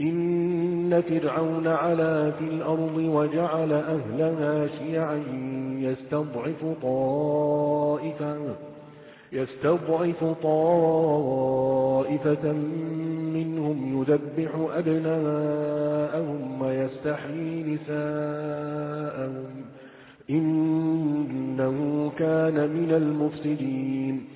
إن فرعون علا في الأرض وجعل أهلها شيعا يستضعف طائفة يستضعف طائفة منهم يذبح أبناءهم ويستحيي نساءهم إنه كان من المفسدين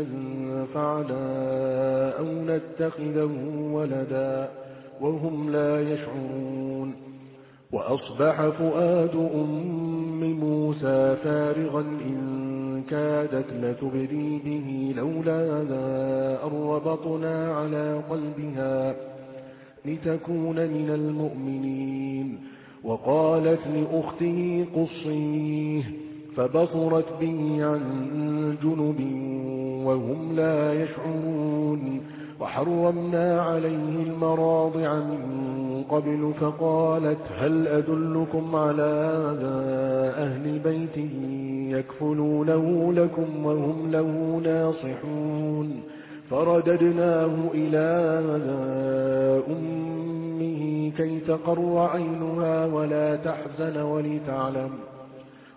ينفعنا أو نتخذه ولدا وهم لا يشعرون. وأصبح فؤاد أم موسى فارغا إن كادت لتبدي به لولا أن ربطنا على قلبها لتكون من المؤمنين. وقالت لأخته قصيه فبصرت به عن جنب وهم لا يشعرون. وحرمنا عليه المراضع من قبل فقالت هل أدلكم على أهل بيت يكفلونه لكم وهم له ناصحون؟ فرددناه إلى أمه كي تقر عينها ولا تحزن ولتعلم.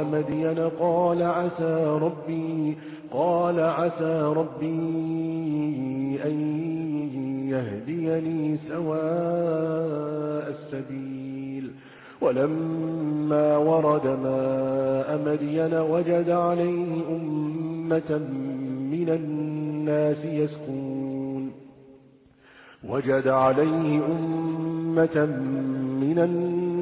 مدين قال عسى ربي قال عسى ربي أن يهديني سواء السبيل. ولما ورد ماء مدين وجد عليه أمة من الناس يسكون. وجد عليه أمة من الناس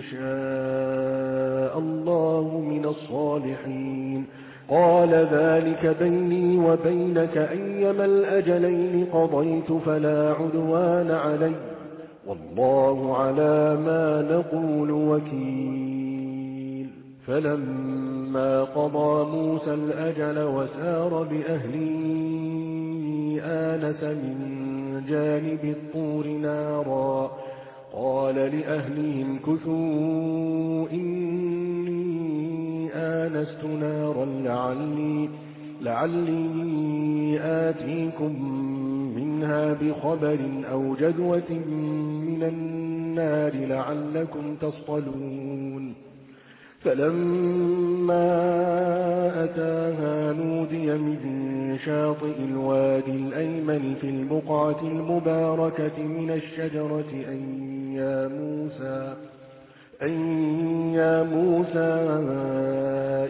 شاء الله من الصالحين. قال ذلك بيني وبينك أيما الأجلين قضيت فلا عدوان علي. والله على ما نقول وكيل. فلما قضى موسى الأجل وسار بأهله آنس من جانب الطور نارا. قال لأهلهم كثوا إني آنست نارا لعلي, لعلي آتيكم منها بخبر أو جدوة من النار لعلكم تصطلون فلما أتاها نودي من شاطئ الوادي الأيمن في البقعة المباركة من الشجرة أن يا موسى أن يا موسى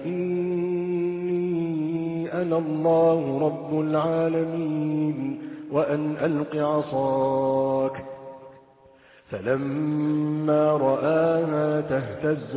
إني أنا الله رب العالمين وأن ألق عصاك. فلما رآها تهتز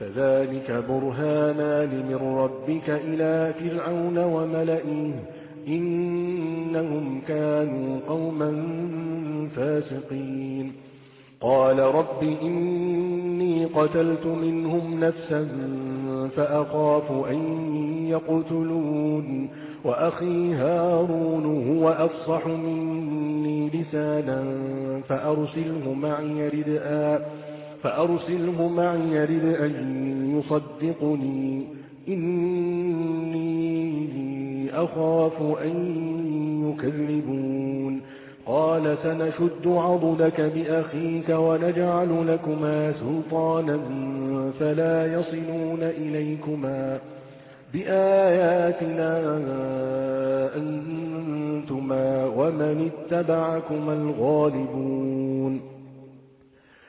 فذلك برهانان من ربك إلى فرعون وملئه إنهم كانوا قوما فاسقين قال رب إني قتلت منهم نفسا فأخاف أن يقتلون وأخي هارون هو أفصح مني لسانا فأرسله معي ردءا فأرسله معي ردءا يصدقني. إني أخاف أن يكذبون. قال سنشد عضدك بأخيك ونجعل لكما سلطانا فلا يصلون إليكما. بآياتنا أنتما ومن اتبعكما الغالبون.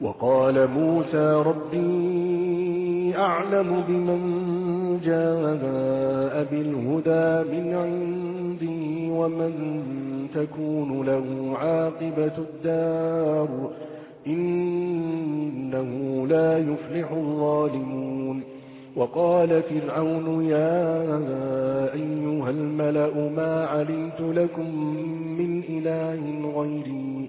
وقال موسى ربي أعلم بمن جاء بالهدى من عندي ومن تكون له عاقبة الدار إنه لا يفلح الظالمون. وقال فرعون يا أيها الملأ ما علمت لكم من إله غيري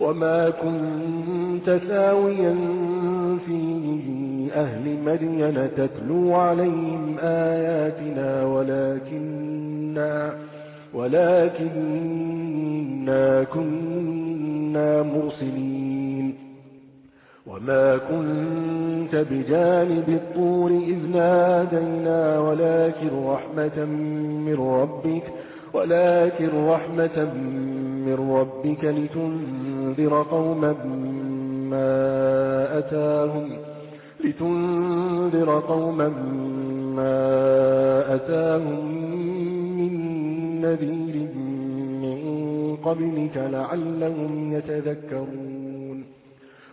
وما كنت ثاويا في أهل مدين تتلو عليهم آياتنا ولكننا, ولكننا كنا مرسلين وما كنت بجانب الطور إذ نادينا ولكن رحمة من ربك ولكن رحمة من ربك لتنذر قوما ما أتاهم لتنذر قوما ما أتاهم من نذير من قبلك لعلهم يتذكرون.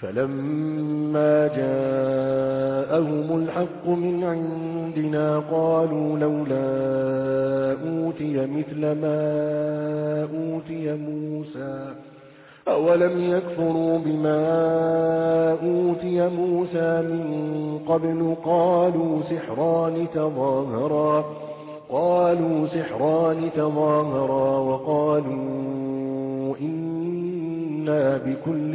فلما جاءهم الحق من عندنا قالوا لولا أوتي مثل ما أوتي موسى أولم يكفروا بما أوتي موسى من قبل قالوا سحران تظاهرا قالوا سحران تظاهرا وقالوا إنا بكل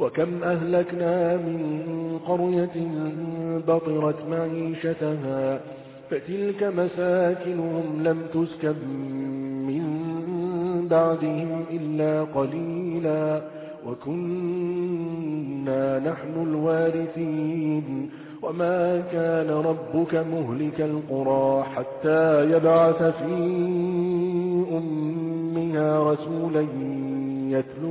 وكم أهلكنا من قرية بطرت معيشتها فتلك مساكنهم لم تسكب من بعدهم إلا قليلا وكنا نحن الوارثين وما كان ربك مهلك القرى حتى يبعث في أمها رسولا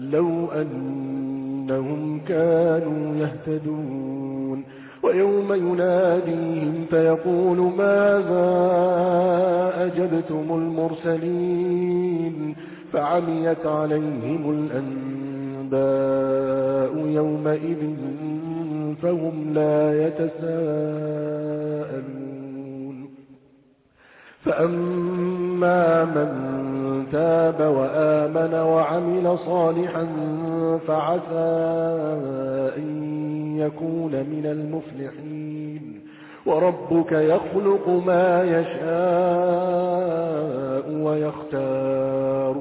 لو أنهم كانوا يهتدون ويوم يناديهم فيقول ماذا أجبتم المرسلين فعميت عليهم الأنباء يومئذ فهم لا يتساءلون فأما من تاب وآمن وعمل صالحا فعسى أن يكون من المفلحين. وربك يخلق ما يشاء ويختار.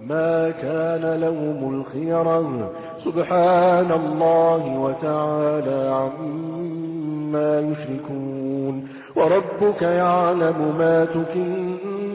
ما كان لهم الخيرا سبحان الله وتعالى عما يشركون. وربك يعلم ما تكن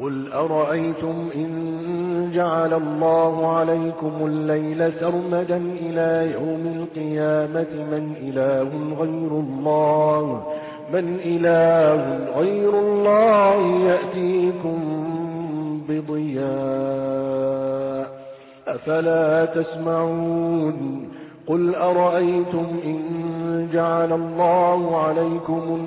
قل أرأيتم إن جعل الله عليكم الليل سرمدا إلى يوم القيامة من إله غير الله؟ من إله غير الله يأتيكم بضياء أفلا تسمعون؟ قل أرأيتم إن جعل الله عليكم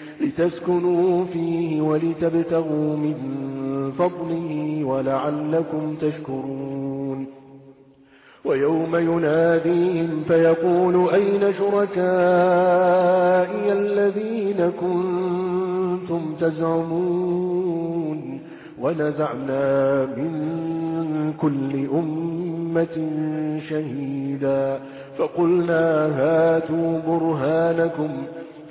لتسكنوا فيه ولتبتغوا من فضله ولعلكم تشكرون. ويوم يناديهم فيقول أين شركائي الذين كنتم تزعمون؟ ونزعنا من كل أمة شهيدا. فقلنا هاتوا برهانكم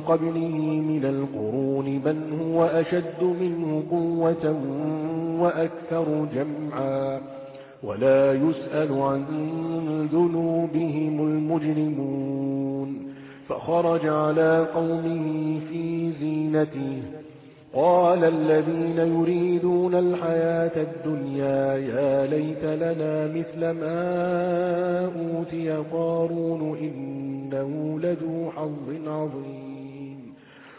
قبله من القرون من هو أشد منه قوة وأكثر جمعا ولا يسأل عن ذنوبهم المجرمون فخرج على قومه في زينته قال الذين يريدون الحياة الدنيا يا ليت لنا مثل ما أوتي قارون إنه لذو حظ عظيم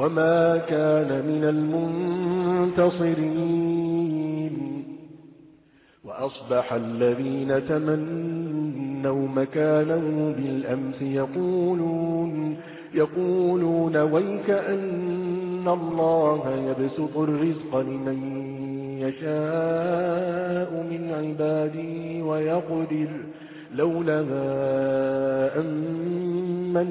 وما كان من المنتصرين وأصبح الذين تمنوا مكانه بالأمس يقولون يقولون ويك أن الله يبسط الرزق لمن يشاء من عباده ويقدر لولا أن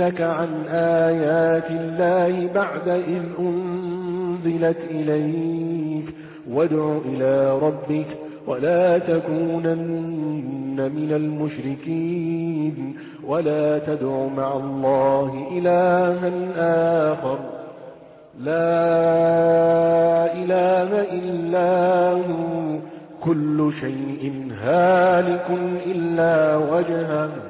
يصدنك عن آيات الله بعد إذ أنزلت إليك. وادع إلى ربك ولا تكونن من المشركين. ولا تدع مع الله إلها آخر. لا إله إلا هو. كل شيء هالك إلا وجهه.